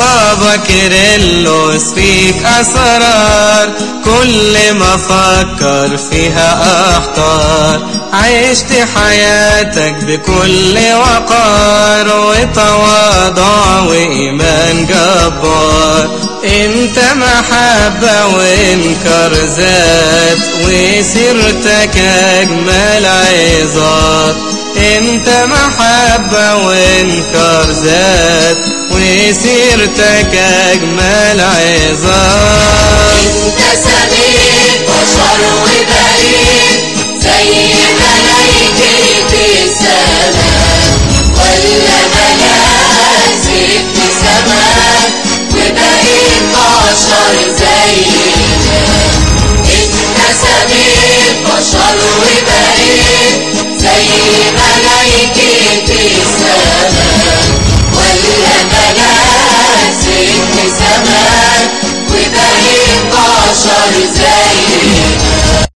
بابا كيرلس فيك أسرار كل ما فكر فيها أحتار عشت حياتك بكل وقار وتواضع وإيمان جبار. إنت محبة وانكر ذات وسيرتك أجمل عظات. إنت محبة وانكر ذات. وسيرتك أجمل عظات